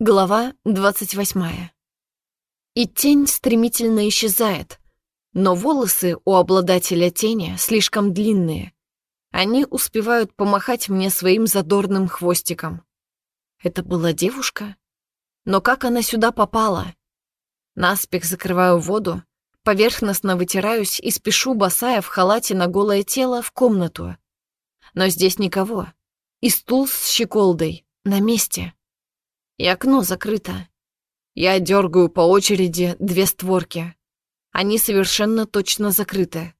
Глава 28. И тень стремительно исчезает, но волосы у обладателя тени слишком длинные. Они успевают помахать мне своим задорным хвостиком. Это была девушка? Но как она сюда попала? Наспех закрываю воду, поверхностно вытираюсь и спешу, босая в халате на голое тело, в комнату. Но здесь никого. И стул с щеколдой на месте и окно закрыто. Я дергаю по очереди две створки. Они совершенно точно закрыты.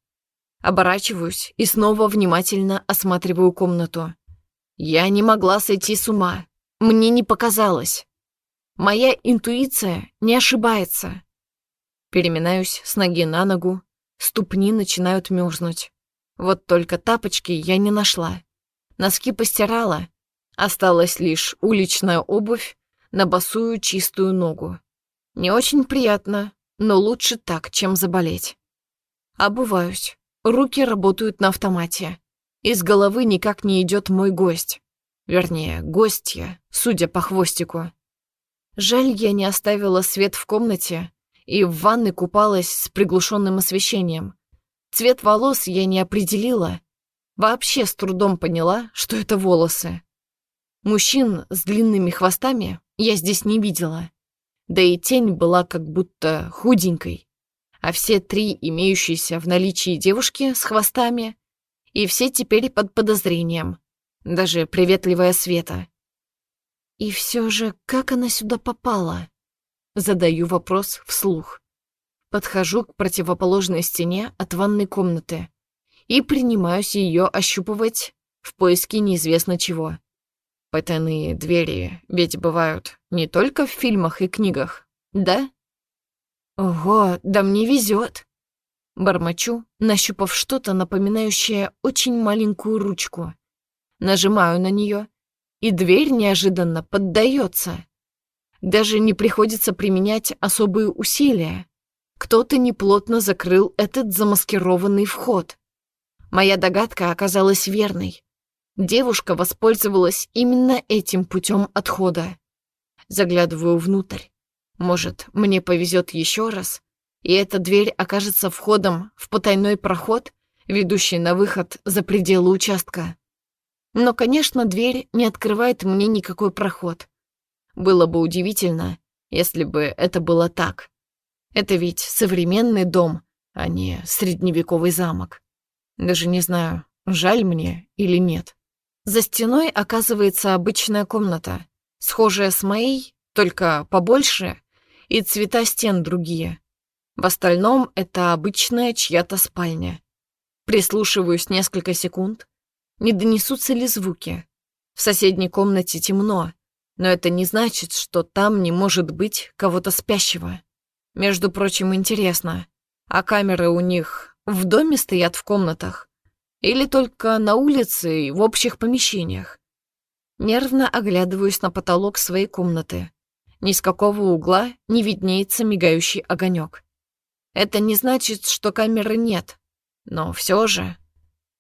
Оборачиваюсь и снова внимательно осматриваю комнату. Я не могла сойти с ума. Мне не показалось. Моя интуиция не ошибается. Переминаюсь с ноги на ногу, ступни начинают мерзнуть. Вот только тапочки я не нашла. Носки постирала. Осталась лишь уличная обувь на босую чистую ногу. Не очень приятно, но лучше так, чем заболеть. Обуваюсь. Руки работают на автомате. Из головы никак не идет мой гость. Вернее, гостья, судя по хвостику. Жаль, я не оставила свет в комнате и в ванной купалась с приглушенным освещением. Цвет волос я не определила. Вообще с трудом поняла, что это волосы. Мужчин с длинными хвостами я здесь не видела. Да и тень была как будто худенькой. А все три имеющиеся в наличии девушки с хвостами, и все теперь под подозрением. Даже приветливая Света. И все же, как она сюда попала? Задаю вопрос вслух. Подхожу к противоположной стене от ванной комнаты и принимаюсь ее ощупывать в поиске неизвестно чего. Потайные двери ведь бывают не только в фильмах и книгах, да? Ого, да мне везет. Бормочу, нащупав что-то, напоминающее очень маленькую ручку. Нажимаю на нее, и дверь неожиданно поддается. Даже не приходится применять особые усилия. Кто-то неплотно закрыл этот замаскированный вход. Моя догадка оказалась верной. Девушка воспользовалась именно этим путем отхода. Заглядываю внутрь. Может, мне повезет еще раз, и эта дверь окажется входом в потайной проход, ведущий на выход за пределы участка. Но, конечно, дверь не открывает мне никакой проход. Было бы удивительно, если бы это было так. Это ведь современный дом, а не средневековый замок. Даже не знаю, жаль мне или нет. За стеной оказывается обычная комната, схожая с моей, только побольше, и цвета стен другие. В остальном это обычная чья-то спальня. Прислушиваюсь несколько секунд. Не донесутся ли звуки? В соседней комнате темно, но это не значит, что там не может быть кого-то спящего. Между прочим, интересно, а камеры у них в доме стоят в комнатах? Или только на улице и в общих помещениях. Нервно оглядываюсь на потолок своей комнаты. Ни с какого угла не виднеется мигающий огонек. Это не значит, что камеры нет, но все же.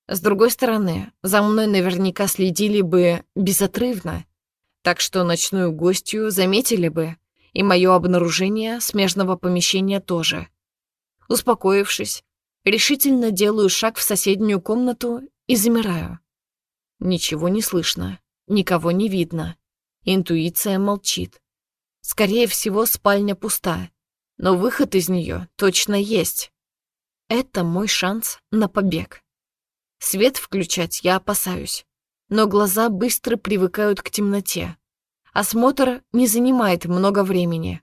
С другой стороны, за мной наверняка следили бы безотрывно, так что ночную гостью заметили бы, и мое обнаружение смежного помещения тоже. Успокоившись, Решительно делаю шаг в соседнюю комнату и замираю. Ничего не слышно, никого не видно. Интуиция молчит. Скорее всего, спальня пуста, но выход из нее точно есть. Это мой шанс на побег. Свет включать я опасаюсь, но глаза быстро привыкают к темноте. Осмотр не занимает много времени.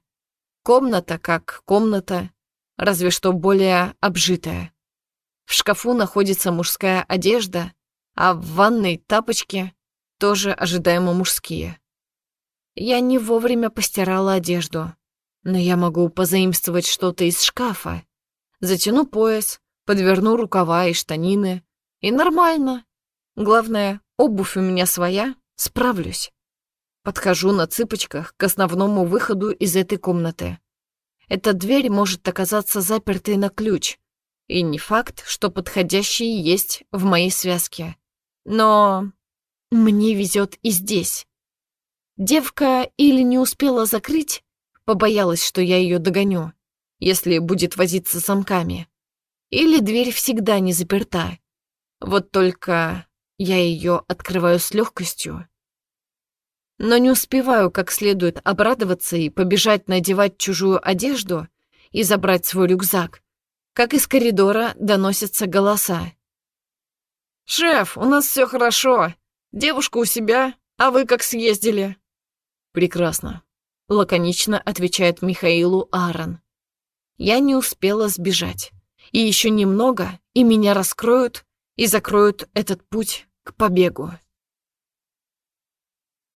Комната как комната, разве что более обжитая. В шкафу находится мужская одежда, а в ванной тапочки тоже ожидаемо мужские. Я не вовремя постирала одежду, но я могу позаимствовать что-то из шкафа. Затяну пояс, подверну рукава и штанины, и нормально. Главное, обувь у меня своя, справлюсь. Подхожу на цыпочках к основному выходу из этой комнаты. Эта дверь может оказаться запертой на ключ, и не факт, что подходящие есть в моей связке. Но мне везет и здесь. Девка или не успела закрыть, побоялась, что я ее догоню, если будет возиться с замками, или дверь всегда не заперта. Вот только я ее открываю с легкостью. Но не успеваю как следует обрадоваться и побежать надевать чужую одежду и забрать свой рюкзак, как из коридора доносятся голоса. «Шеф, у нас все хорошо. Девушка у себя, а вы как съездили?» «Прекрасно», — лаконично отвечает Михаилу Аарон. «Я не успела сбежать. И еще немного, и меня раскроют и закроют этот путь к побегу».